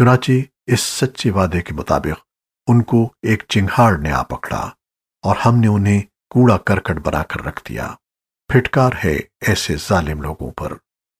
चुनाची इस सच्चे वादे के मुताबिक उनको एक चिंगाड़ ने आ पकड़ा और हमने उन्हें कूड़ा करकट बनाकर रख दिया। फिटकार है ऐसे जालिम लोगों पर।